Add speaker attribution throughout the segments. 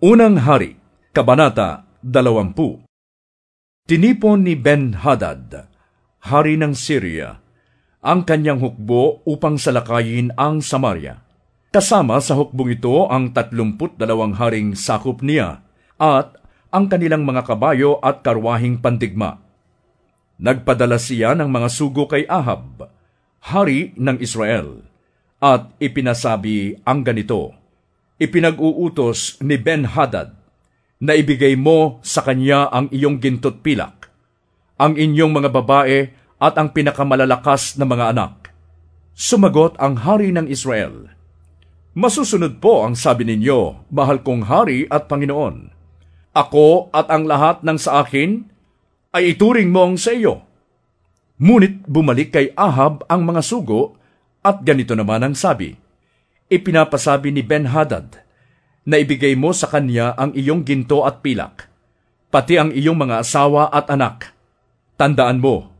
Speaker 1: Unang Hari, Kabanata 20 Tinipon ni Ben-Hadad, hari ng Syria, ang kanyang hukbo upang salakayin ang Samaria. Kasama sa hukbong ito ang 32 haring sakop niya at ang kanilang mga kabayo at karwahing pandigma. Nagpadala siya ng mga sugo kay Ahab, hari ng Israel, at ipinasabi ang ganito, ipinag-uutos ni Ben-Hadad na ibigay mo sa kanya ang iyong gintot pilak, ang inyong mga babae at ang pinakamalalakas na mga anak. Sumagot ang hari ng Israel, Masusunod po ang sabi ninyo, mahal kong hari at Panginoon. Ako at ang lahat ng sa akin ay ituring mong sa iyo. Ngunit bumalik kay Ahab ang mga sugo at ganito naman ang sabi, ipinapasabi ni Ben-Hadad na ibigay mo sa kanya ang iyong ginto at pilak, pati ang iyong mga asawa at anak. Tandaan mo,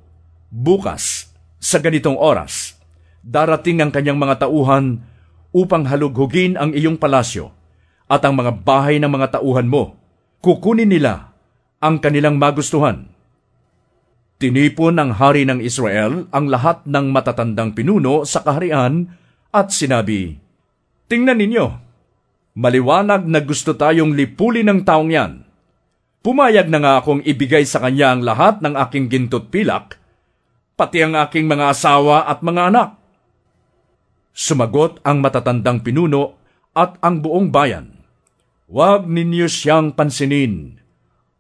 Speaker 1: bukas, sa ganitong oras, darating ang kanyang mga tauhan upang halughugin ang iyong palasyo at ang mga bahay ng mga tauhan mo. Kukunin nila ang kanilang magustuhan. Tinipon ng hari ng Israel ang lahat ng matatandang pinuno sa kaharian at sinabi, Tingnan ninyo, maliwanag na gusto tayong lipulin ng taong yan. Pumayag na nga akong ibigay sa kanya ang lahat ng aking gintot pilak, pati ang aking mga asawa at mga anak. Sumagot ang matatandang pinuno at ang buong bayan. Huwag ninyo siyang pansinin.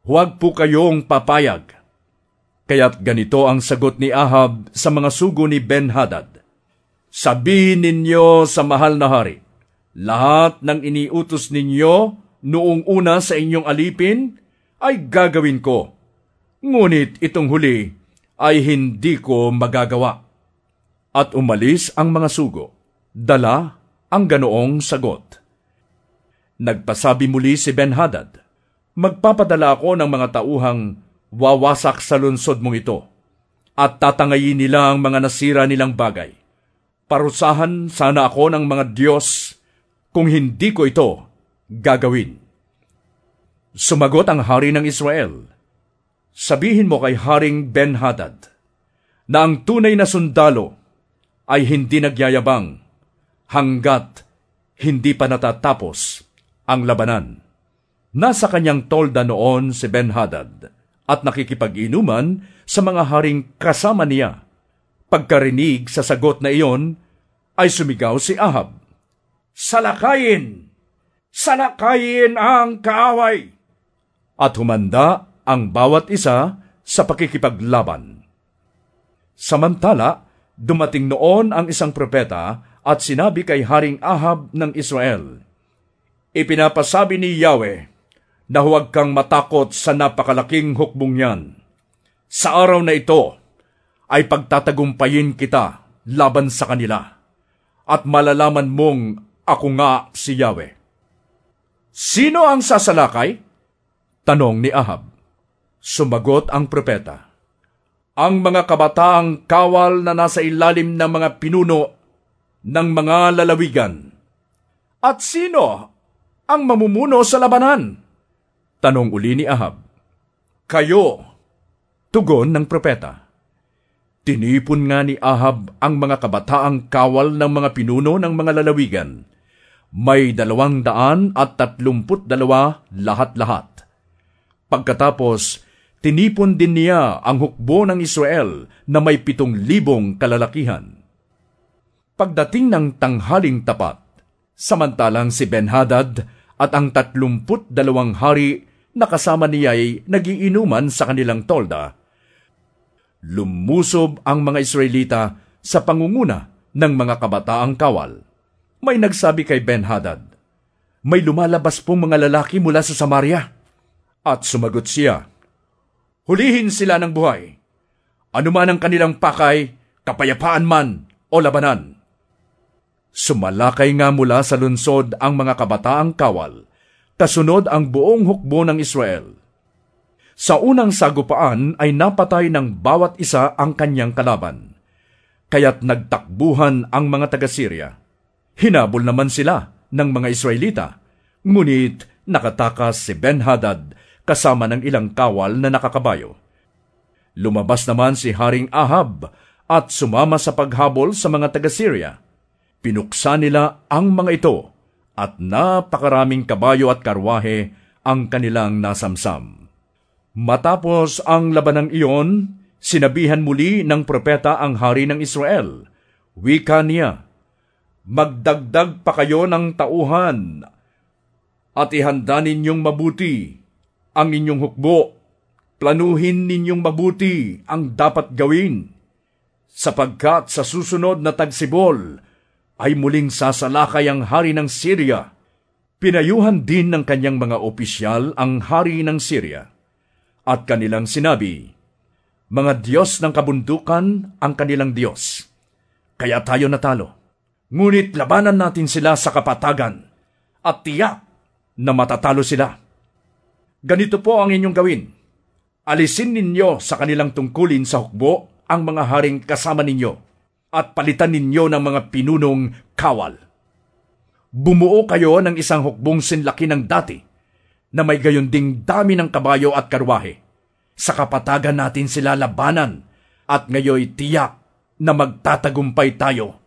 Speaker 1: Huwag po kayong papayag. Kaya't ganito ang sagot ni Ahab sa mga sugo ni Ben-Hadad. Sabihin ninyo sa mahal na hari, lahat ng iniutos ninyo noong una sa inyong alipin ay gagawin ko. Ngunit itong huli ay hindi ko magagawa. At umalis ang mga sugo. Dala ang ganoong sagot. Nagpasabi muli si Ben-Hadad, Magpapadala ako ng mga tauhang wawasak sa lunsod mong ito at tatangayin nila ang mga nasira nilang bagay. Parusahan sana ako ng mga Diyos kung hindi ko ito gagawin. Sumagot ang hari ng Israel, Sabihin mo kay Haring Ben-Hadad na ang tunay na sundalo ay hindi nagyayabang hanggat hindi pa natatapos ang labanan. Nasa kanyang tolda noon si Ben-Hadad at nakikipag-inuman sa mga haring kasama niya. Pagkarinig sa sagot na iyon, ay sumigaw si Ahab salakayin! Salakayin ang kaaway! At humanda ang bawat isa sa pakikipaglaban. Samantala, dumating noon ang isang propeta at sinabi kay Haring Ahab ng Israel, Ipinapasabi ni Yahweh na huwag kang matakot sa napakalaking hukbong yan. Sa araw na ito ay pagtatagumpayin kita laban sa kanila at malalaman mong ako nga si Yahweh. Sino ang sasalakay? Tanong ni Ahab. Sumagot ang propeta. Ang mga kabataang kawal na nasa ilalim ng mga pinuno ng mga lalawigan. At sino ang mamumuno sa labanan? Tanong uli ni Ahab. Kayo, tugon ng propeta. Tinipon nga ni Ahab ang mga kabataang kawal ng mga pinuno ng mga lalawigan may dalawang daan at tatlumput dalawa lahat-lahat. Pagkatapos, tinipon din niya ang hukbo ng Israel na may pitong libong kalalakihan. Pagdating ng tanghaling tapat, samantalang si Ben-Hadad at ang tatlumput dalawang hari na kasama niya ay nagiinuman sa kanilang tolda, lumusob ang mga Israelita sa pangunguna ng mga kabataang kawal may nagsabi kay Ben-Hadad, May lumalabas pong mga lalaki mula sa Samaria. At sumagot siya, Hulihin sila ng buhay. Ano man ang kanilang pakay, kapayapaan man o labanan. Sumalakay nga mula sa lunsod ang mga kabataang kawal, kasunod ang buong hukbo ng Israel. Sa unang sagupaan ay napatay ng bawat isa ang kanyang kalaban, kaya't nagtakbuhan ang mga taga-Syria Hinabol naman sila ng mga Israelita, ngunit nakatakas si Ben-Hadad kasama ng ilang kawal na nakakabayo. Lumabas naman si Haring Ahab at sumama sa paghabol sa mga taga-Syria. Pinuksa nila ang mga ito at napakaraming kabayo at karwahe ang kanilang nasamsam. Matapos ang labanang iyon, sinabihan muli ng propeta ang hari ng Israel. Wika niya, Magdagdag pa kayo ng tauhan at ihanda ninyong mabuti ang inyong hukbo. Planuhin ninyong mabuti ang dapat gawin, sapagkat sa susunod na tagsibol ay muling sasalakay ang hari ng Syria. Pinayuhan din ng kanyang mga opisyal ang hari ng Syria. At kanilang sinabi, Mga Diyos ng kabundukan ang kanilang Diyos. Kaya tayo natalo. Ngunit labanan natin sila sa kapatagan at tiyak na matatalo sila. Ganito po ang inyong gawin. Alisin ninyo sa kanilang tungkulin sa hukbo ang mga haring kasama ninyo at palitan ninyo ng mga pinunong kawal. Bumuo kayo ng isang hukbong sinlaki ng dati na may gayon ding dami ng kabayo at karwahe. Sa kapatagan natin sila labanan at ngayoy tiyak na magtatagumpay tayo.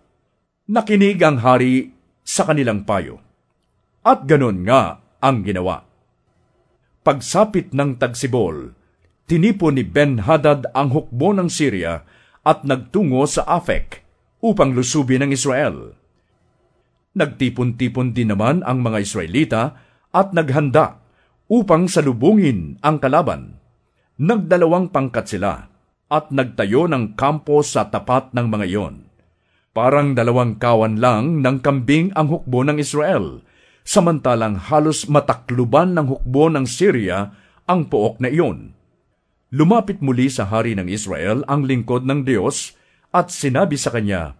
Speaker 1: Nakinig ang hari sa kanilang payo. At ganon nga ang ginawa. Pagsapit ng tagsibol, tinipon ni Ben-Hadad ang hukbo ng Syria at nagtungo sa Afek upang lusubin ang Israel. Nagtipon-tipon din naman ang mga Israelita at naghanda upang salubungin ang kalaban. Nagdalawang pangkat sila at nagtayo ng kampo sa tapat ng mga iyon. Parang dalawang kawan lang ng kambing ang hukbo ng Israel. Samantalang halos matakluban ng hukbo ng Syria ang pook na iyon. Lumapit muli sa hari ng Israel ang lingkod ng Diyos at sinabi sa kanya,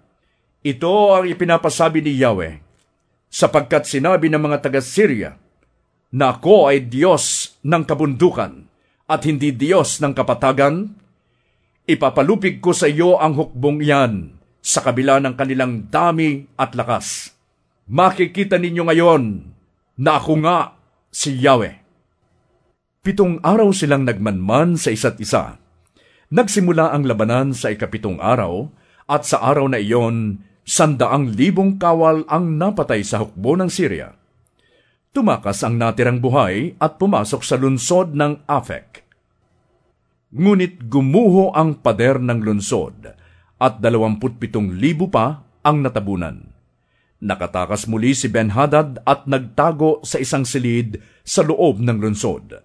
Speaker 1: Ito ang ipinapasabi ni Yahweh, sapagkat sinabi ng mga taga-Syria, na ako ay Diyos ng kabundukan at hindi Diyos ng kapatagan, ipapalupig ko sa iyo ang hukbong iyan sa kabila ng kanilang dami at lakas makikita ninyo ngayon na ako nga si Yahweh. Pitong araw silang nagmanman sa isa't isa. Nagsimula ang labanan sa ikapitong araw at sa araw na iyon, sandaang libong kawal ang napatay sa hukbo ng Syria. Tumakas ang natirang buhay at pumasok sa lunsod ng Afek. Ngunit gumuho ang pader ng lunsod at dalawamput pitong libo pa ang natabunan. Nakatakas muli si Ben-Hadad at nagtago sa isang silid sa loob ng lungsod.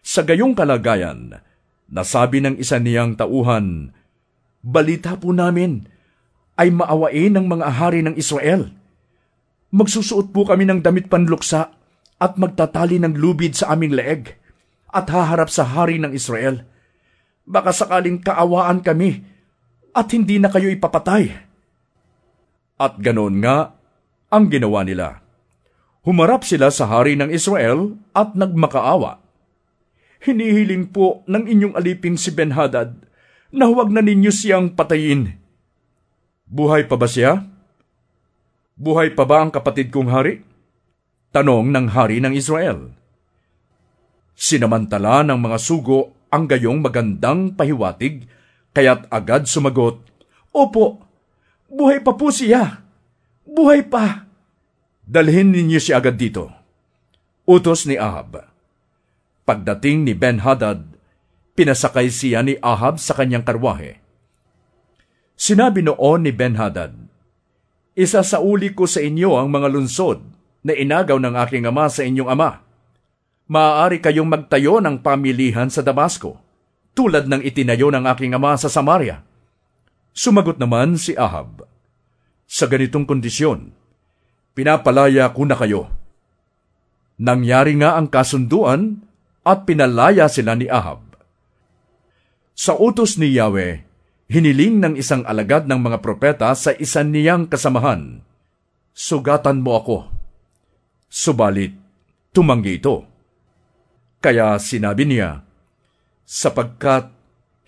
Speaker 1: Sa gayong kalagayan, nasabi ng isa niyang tauhan, Balita po namin ay maawain ng mga hari ng Israel. Magsusuot po kami ng damit panluksa at magtatali ng lubid sa aming leeg at haharap sa hari ng Israel. Baka sakaling kaawaan kami at hindi na kayo ipapatay. At ganoon nga ang ginawa nila. Humarap sila sa hari ng Israel at nagmakaawa. Hinihiling po ng inyong alipin si Ben-Hadad na huwag na ninyo siyang patayin. Buhay pa ba siya? Buhay pa ba ang kapatid kong hari? Tanong ng hari ng Israel. Sinamantala ng mga sugo ang gayong magandang pahiwatig, kaya't agad sumagot, Opo, Buhay pa po siya. Buhay pa. Dalhin ninyo siya agad dito. Utos ni Ahab. Pagdating ni Ben-Hadad, pinasakay siya ni Ahab sa kanyang karwahe. Sinabi noon ni Ben-Hadad, Isa sa ko sa inyo ang mga lunsod na inagaw ng aking ama sa inyong ama. Maaari kayong magtayo ng pamilihan sa Damasco, tulad ng itinayo ng aking ama sa Samaria Sumagot naman si Ahab, Sa ganitong kondisyon, pinapalaya ko na kayo. Nangyari nga ang kasunduan at pinalaya sila ni Ahab. Sa utos ni Yahweh, hiniling ng isang alagad ng mga propeta sa isa niyang kasamahan, Sugatan mo ako. Subalit, tumanggi ito. Kaya sinabi niya, Sapagkat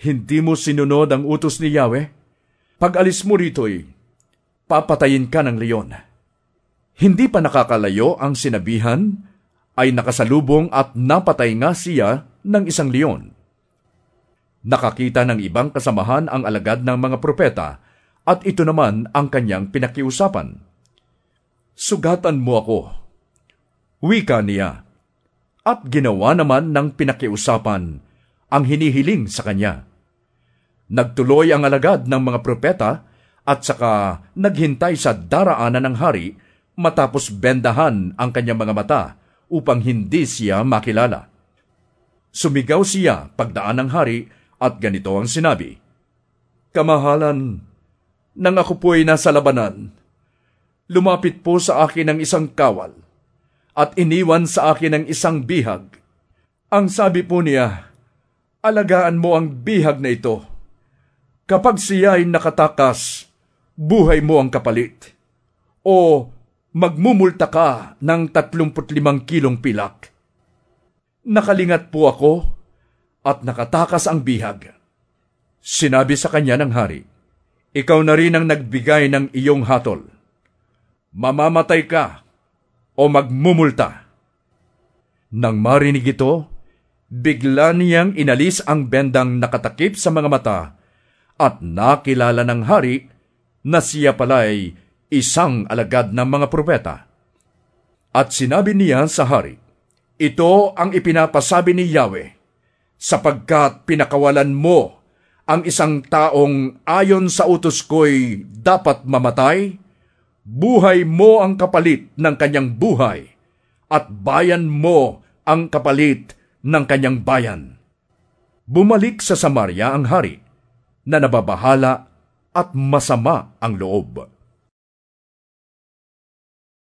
Speaker 1: hindi mo sinunod ang utos ni Yahweh, pag alis mo rito'y papatayin ka ng leon. Hindi pa nakakalayo ang sinabihan ay nakasalubong at napatay nga siya ng isang leon. Nakakita ng ibang kasamahan ang alagad ng mga propeta at ito naman ang kanyang pinakiusapan. Sugatan mo ako. Wika niya. At ginawa naman ng pinakiusapan ang hinihiling sa kanya. Nagtuloy ang alagad ng mga propeta at saka naghintay sa daraanan ng hari matapos bendahan ang kanyang mga mata upang hindi siya makilala. Sumigaw siya pagdaan ng hari at ganito ang sinabi, Kamahalan, nang ako po'y nasa labanan, lumapit po sa akin ang isang kawal at iniwan sa akin ang isang bihag. Ang sabi po niya, alagaan mo ang bihag na ito Kapag siya ay nakatakas, buhay mo ang kapalit. O magmumulta ka ng 35 kilong pilak. Nakalingat po ako at nakatakas ang bihag. Sinabi sa kanya ng hari, Ikaw na rin ang nagbigay ng iyong hatol. Mamamatay ka o magmumulta. Nang marinig ito, bigla niyang inalis ang bendang nakatakip sa mga mata at nakilala ng hari na siya pala'y isang alagad ng mga propeta. At sinabi niya sa hari, Ito ang ipinapasabi ni Yahweh, sapagkat pinakawalan mo ang isang taong ayon sa utos ko'y dapat mamatay, buhay mo ang kapalit ng kanyang buhay, at bayan mo ang kapalit ng kanyang bayan. Bumalik sa Samaria ang hari na nababahala at masama ang loob.